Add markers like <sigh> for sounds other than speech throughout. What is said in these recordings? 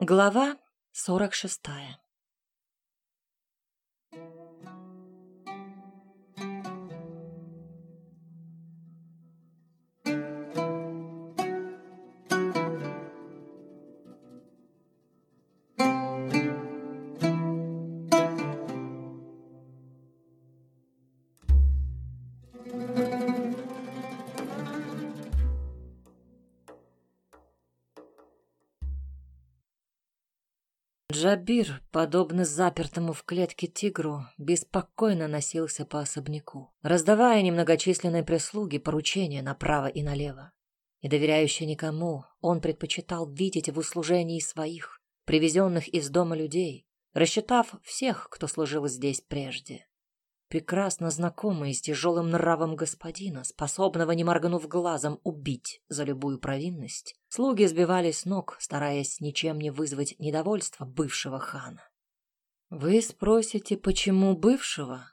Глава 46 Джабир, подобно запертому в клетке тигру, беспокойно носился по особняку, раздавая немногочисленной прислуге поручения направо и налево. И доверяющий никому, он предпочитал видеть в услужении своих, привезенных из дома людей, рассчитав всех, кто служил здесь прежде прекрасно знакомые с тяжелым нравом господина, способного, не моргнув глазом, убить за любую провинность, слуги сбивались с ног, стараясь ничем не вызвать недовольства бывшего хана. Вы спросите, почему бывшего?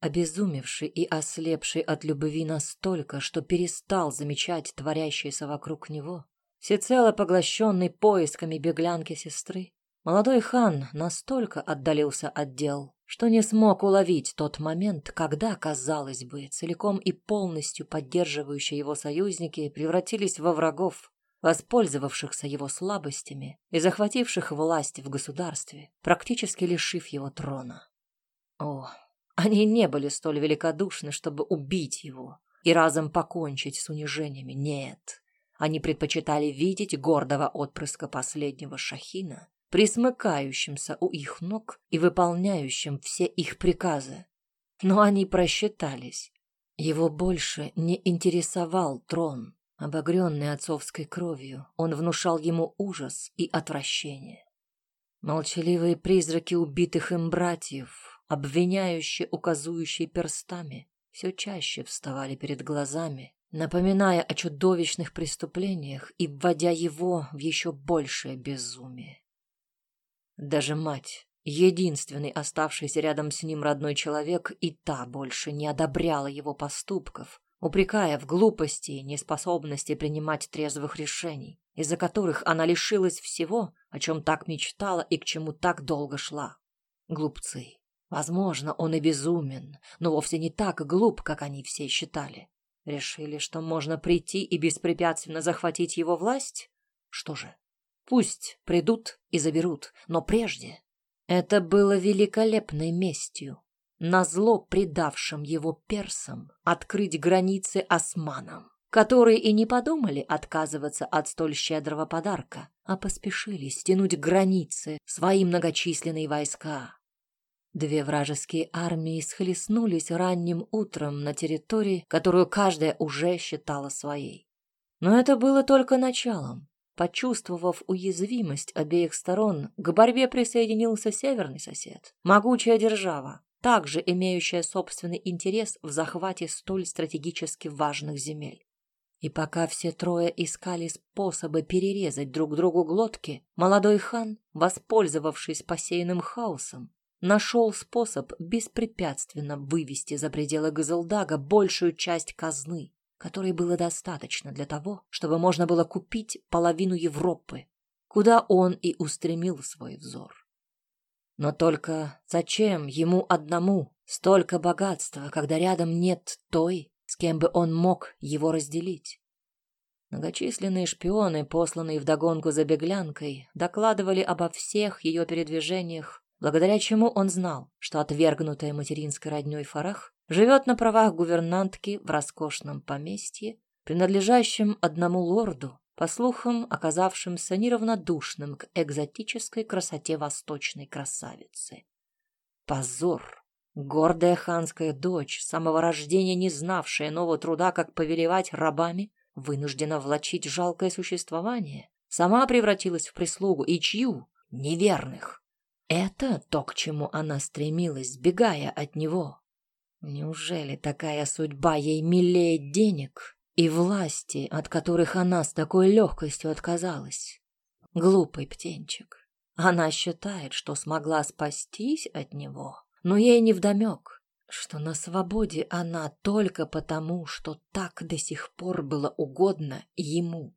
Обезумевший и ослепший от любви настолько, что перестал замечать творящееся вокруг него, всецело поглощенный поисками беглянки сестры, молодой хан настолько отдалился от дел, что не смог уловить тот момент, когда, казалось бы, целиком и полностью поддерживающие его союзники превратились во врагов, воспользовавшихся его слабостями и захвативших власть в государстве, практически лишив его трона. О, они не были столь великодушны, чтобы убить его и разом покончить с унижениями. Нет, они предпочитали видеть гордого отпрыска последнего шахина присмыкающимся у их ног и выполняющим все их приказы. Но они просчитались. Его больше не интересовал трон. Обогренный отцовской кровью, он внушал ему ужас и отвращение. Молчаливые призраки убитых им братьев, обвиняющие, указующие перстами, все чаще вставали перед глазами, напоминая о чудовищных преступлениях и вводя его в еще большее безумие. Даже мать, единственный оставшийся рядом с ним родной человек, и та больше не одобряла его поступков, упрекая в глупости и неспособности принимать трезвых решений, из-за которых она лишилась всего, о чем так мечтала и к чему так долго шла. Глупцы. Возможно, он и безумен, но вовсе не так глуп, как они все считали. Решили, что можно прийти и беспрепятственно захватить его власть? Что же, Пусть придут и заберут, но прежде это было великолепной местью, назло предавшим его персам открыть границы османам, которые и не подумали отказываться от столь щедрого подарка, а поспешили стянуть границы свои многочисленные войска. Две вражеские армии схлестнулись ранним утром на территории, которую каждая уже считала своей. Но это было только началом. Почувствовав уязвимость обеих сторон, к борьбе присоединился северный сосед, могучая держава, также имеющая собственный интерес в захвате столь стратегически важных земель. И пока все трое искали способы перерезать друг другу глотки, молодой хан, воспользовавшись посеянным хаосом, нашел способ беспрепятственно вывести за пределы Газелдага большую часть казны, которой было достаточно для того, чтобы можно было купить половину Европы, куда он и устремил свой взор. Но только зачем ему одному столько богатства, когда рядом нет той, с кем бы он мог его разделить? Многочисленные шпионы, посланные вдогонку за беглянкой, докладывали обо всех ее передвижениях, благодаря чему он знал, что отвергнутая материнской родней Фарах Живет на правах гувернантки в роскошном поместье, принадлежащем одному лорду, по слухам, оказавшимся неравнодушным к экзотической красоте восточной красавицы. Позор! Гордая ханская дочь, с самого рождения не знавшая нового труда, как повелевать рабами, вынуждена влачить жалкое существование, сама превратилась в прислугу, и чью? Неверных. Это то, к чему она стремилась, сбегая от него. Неужели такая судьба ей милее денег и власти, от которых она с такой легкостью отказалась? Глупый птенчик. Она считает, что смогла спастись от него, но ей невдомек, что на свободе она только потому, что так до сих пор было угодно ему.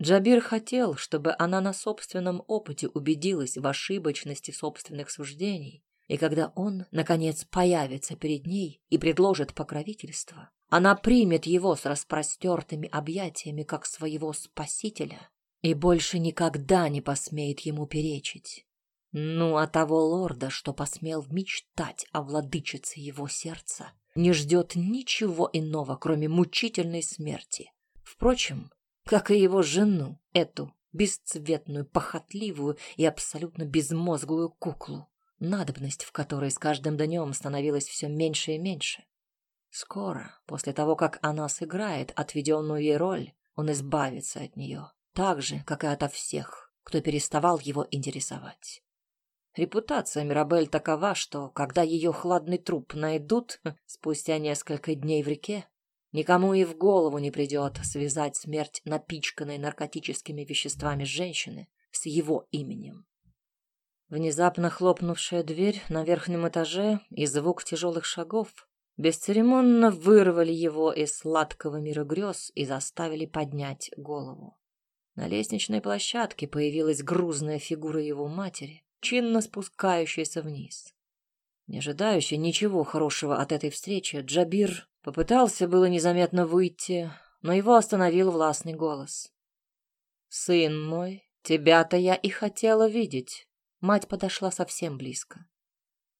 Джабир хотел, чтобы она на собственном опыте убедилась в ошибочности собственных суждений, и когда он, наконец, появится перед ней и предложит покровительство, она примет его с распростертыми объятиями как своего спасителя и больше никогда не посмеет ему перечить. Ну, а того лорда, что посмел мечтать о владычице его сердца, не ждет ничего иного, кроме мучительной смерти. Впрочем, как и его жену, эту бесцветную, похотливую и абсолютно безмозглую куклу, надобность в которой с каждым днем становилась все меньше и меньше. Скоро, после того, как она сыграет отведенную ей роль, он избавится от нее, так же, как и ото всех, кто переставал его интересовать. Репутация Мирабель такова, что, когда ее хладный труп найдут спустя несколько дней в реке, никому и в голову не придет связать смерть напичканной наркотическими веществами женщины с его именем. Внезапно хлопнувшая дверь на верхнем этаже и звук тяжелых шагов бесцеремонно вырвали его из сладкого мира грез и заставили поднять голову. На лестничной площадке появилась грузная фигура его матери, чинно спускающаяся вниз. Не ожидающий ничего хорошего от этой встречи, Джабир попытался было незаметно выйти, но его остановил властный голос. «Сын мой, тебя-то я и хотела видеть». Мать подошла совсем близко.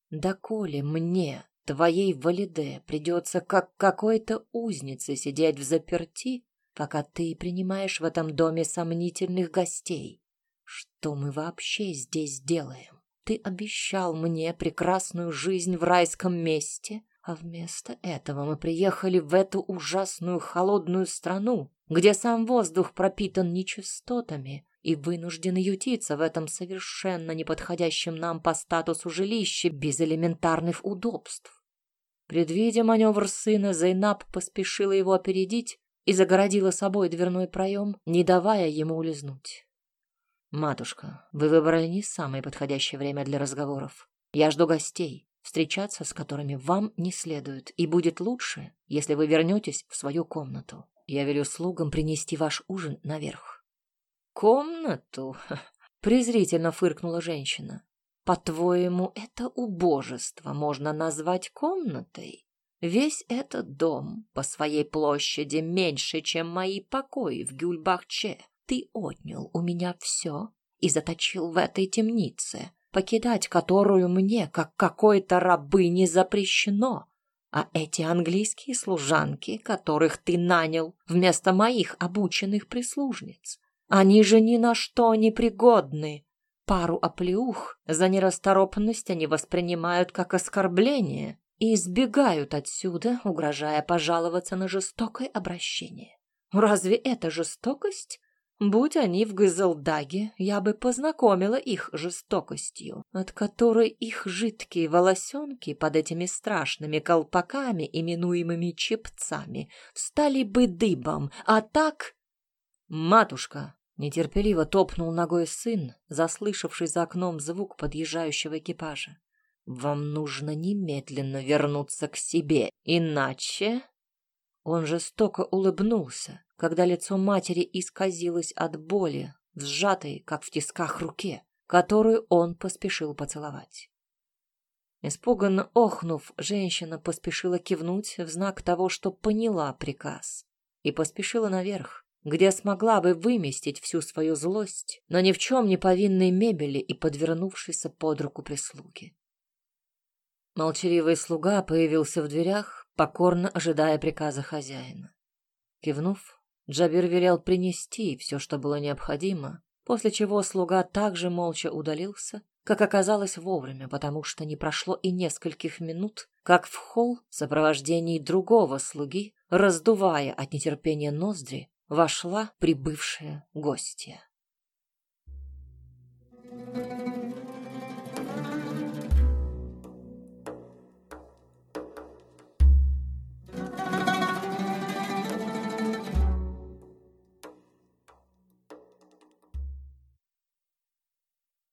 «Да коли мне, твоей валиде, придется как какой-то узнице сидеть в заперти, пока ты принимаешь в этом доме сомнительных гостей. Что мы вообще здесь делаем? Ты обещал мне прекрасную жизнь в райском месте, а вместо этого мы приехали в эту ужасную холодную страну, где сам воздух пропитан нечистотами, и вынуждены ютиться в этом совершенно неподходящем нам по статусу жилище без элементарных удобств. Предвидя маневр сына, Зайнаб поспешила его опередить и загородила собой дверной проем, не давая ему улизнуть. «Матушка, вы выбрали не самое подходящее время для разговоров. Я жду гостей, встречаться с которыми вам не следует, и будет лучше, если вы вернетесь в свою комнату. Я велю слугам принести ваш ужин наверх». «Комнату?» <laughs> — презрительно фыркнула женщина. «По-твоему, это убожество можно назвать комнатой?» Весь этот дом по своей площади меньше, чем мои покои в Гюльбахче. Ты отнял у меня все и заточил в этой темнице, покидать которую мне, как какой-то рабы, не запрещено. А эти английские служанки, которых ты нанял вместо моих обученных прислужниц, они же ни на что не пригодны. Пару оплеух за нерасторопность они воспринимают как оскорбление и избегают отсюда, угрожая пожаловаться на жестокое обращение. Разве это жестокость? Будь они в Гызелдаге, я бы познакомила их жестокостью, от которой их жидкие волосенки под этими страшными колпаками, именуемыми чепцами, стали бы дыбом, а так... Матушка, нетерпеливо топнул ногой сын, заслышавший за окном звук подъезжающего экипажа. Вам нужно немедленно вернуться к себе, иначе...» Он жестоко улыбнулся, когда лицо матери исказилось от боли, сжатой, как в тисках, руке, которую он поспешил поцеловать. Испуганно охнув, женщина поспешила кивнуть в знак того, что поняла приказ, и поспешила наверх, где смогла бы выместить всю свою злость на ни в чем не повинной мебели и подвернувшейся под руку прислуги. Молчаливый слуга появился в дверях, покорно ожидая приказа хозяина. Кивнув, Джабир велел принести все, что было необходимо, после чего слуга также молча удалился, как оказалось вовремя, потому что не прошло и нескольких минут, как в холл в сопровождении другого слуги, раздувая от нетерпения ноздри, вошла прибывшая гостья.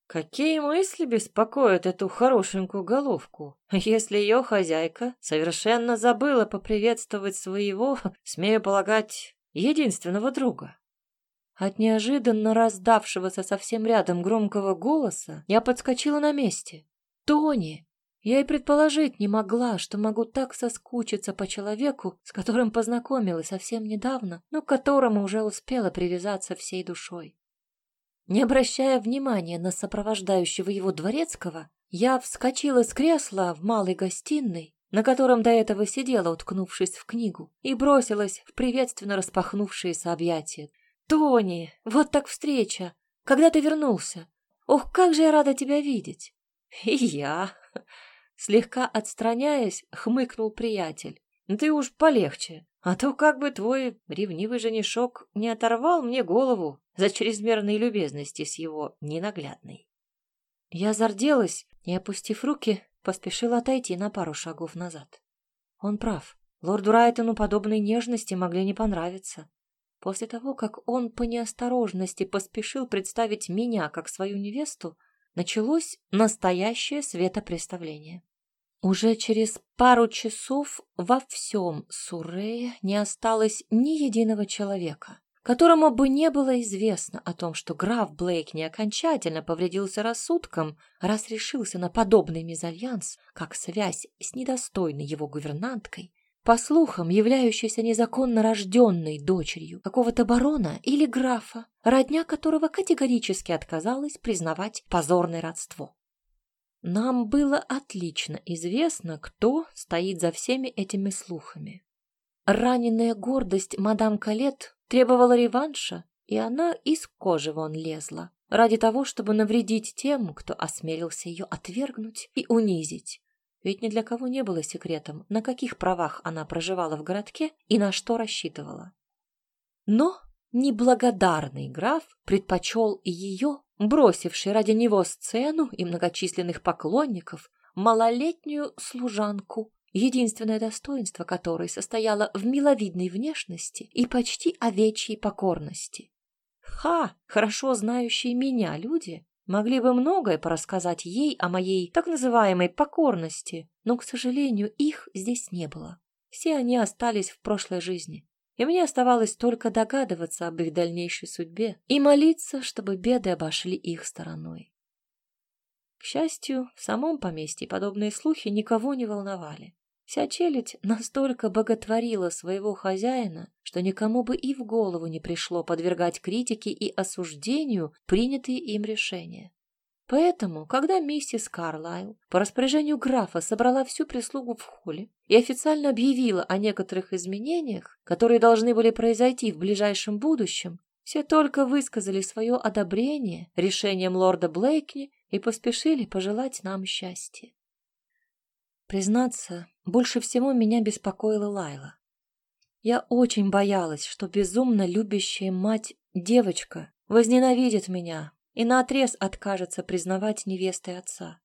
Какие мысли беспокоят эту хорошенькую головку, если ее хозяйка совершенно забыла поприветствовать своего, <laughs> смею полагать, единственного друга? От неожиданно раздавшегося совсем рядом громкого голоса я подскочила на месте. «Тони!» Я и предположить не могла, что могу так соскучиться по человеку, с которым познакомилась совсем недавно, но к которому уже успела привязаться всей душой. Не обращая внимания на сопровождающего его дворецкого, я вскочила с кресла в малой гостиной, на котором до этого сидела, уткнувшись в книгу, и бросилась в приветственно распахнувшиеся объятия. «Тони, вот так встреча! Когда ты вернулся? Ох, как же я рада тебя видеть!» «И я!» Слегка отстраняясь, хмыкнул приятель. «Ты уж полегче, а то как бы твой ревнивый женишок не оторвал мне голову за чрезмерные любезности с его ненаглядной». Я зарделась и, опустив руки, поспешила отойти на пару шагов назад. Он прав. Лорду Райтону подобные нежности могли не понравиться. После того, как он по неосторожности поспешил представить меня как свою невесту, началось настоящее светопреставление. Уже через пару часов во всем Суррее не осталось ни единого человека, которому бы не было известно о том, что граф Блейк не окончательно повредился рассудком, раз решился на подобный мезальянс, как связь с недостойной его гувернанткой, по слухам, являющейся незаконно рожденной дочерью какого-то барона или графа, родня которого категорически отказалась признавать позорное родство. Нам было отлично известно, кто стоит за всеми этими слухами. Раненая гордость мадам Калет требовала реванша, и она из кожи вон лезла, ради того, чтобы навредить тем, кто осмелился ее отвергнуть и унизить. Ведь ни для кого не было секретом, на каких правах она проживала в городке и на что рассчитывала. Но неблагодарный граф предпочел ее бросивший ради него сцену и многочисленных поклонников, малолетнюю служанку, единственное достоинство которой состояло в миловидной внешности и почти овечьей покорности. Ха, хорошо знающие меня люди могли бы многое порассказать ей о моей так называемой покорности, но, к сожалению, их здесь не было. Все они остались в прошлой жизни и мне оставалось только догадываться об их дальнейшей судьбе и молиться, чтобы беды обошли их стороной. К счастью, в самом поместье подобные слухи никого не волновали. Вся челядь настолько боготворила своего хозяина, что никому бы и в голову не пришло подвергать критике и осуждению принятые им решения. Поэтому, когда миссис Карлайл по распоряжению графа собрала всю прислугу в холле и официально объявила о некоторых изменениях, которые должны были произойти в ближайшем будущем, все только высказали свое одобрение решением лорда Блейкни и поспешили пожелать нам счастья. Признаться, больше всего меня беспокоила Лайла. Я очень боялась, что безумно любящая мать девочка возненавидит меня, и наотрез откажется признавать невестой отца.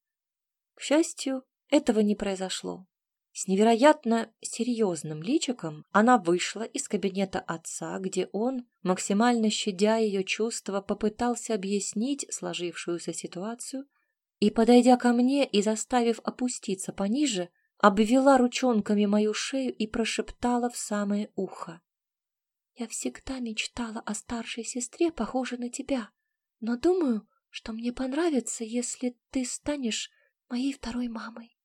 К счастью, этого не произошло. С невероятно серьезным личиком она вышла из кабинета отца, где он, максимально щадя ее чувства, попытался объяснить сложившуюся ситуацию и, подойдя ко мне и заставив опуститься пониже, обвела ручонками мою шею и прошептала в самое ухо. «Я всегда мечтала о старшей сестре, похожей на тебя но думаю, что мне понравится, если ты станешь моей второй мамой.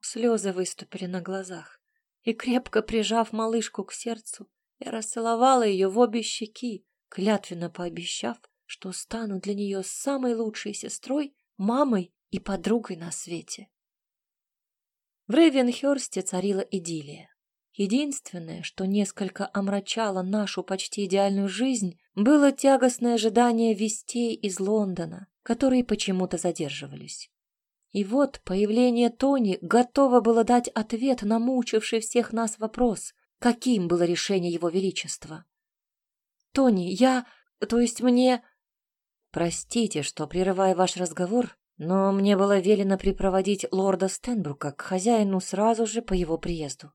Слезы выступили на глазах, и, крепко прижав малышку к сердцу, я расцеловала ее в обе щеки, клятвенно пообещав, что стану для нее самой лучшей сестрой, мамой и подругой на свете. В Рейвенхёрсте царила идиллия. Единственное, что несколько омрачало нашу почти идеальную жизнь, было тягостное ожидание вестей из Лондона, которые почему-то задерживались. И вот появление Тони готово было дать ответ на мучивший всех нас вопрос, каким было решение его величества. «Тони, я... то есть мне...» «Простите, что прерываю ваш разговор, но мне было велено припроводить лорда Стенбрука к хозяину сразу же по его приезду.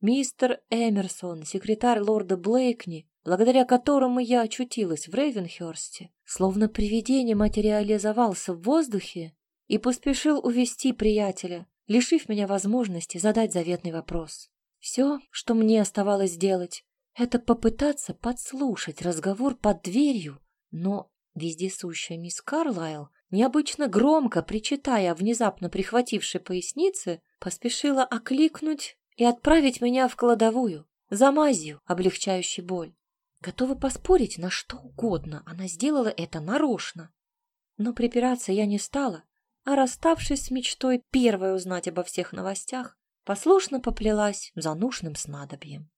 Мистер Эмерсон, секретарь лорда Блейкни, благодаря которому я очутилась в Рейвенхёрсте, словно привидение материализовался в воздухе и поспешил увести приятеля, лишив меня возможности задать заветный вопрос. Все, что мне оставалось сделать, это попытаться подслушать разговор под дверью, но вездесущая мисс Карлайл, необычно громко причитая внезапно прихватившей пояснице, поспешила окликнуть и отправить меня в кладовую за мазью, облегчающей боль. Готова поспорить на что угодно, она сделала это нарочно. Но припираться я не стала, а расставшись с мечтой первой узнать обо всех новостях, послушно поплелась за нужным снадобьем.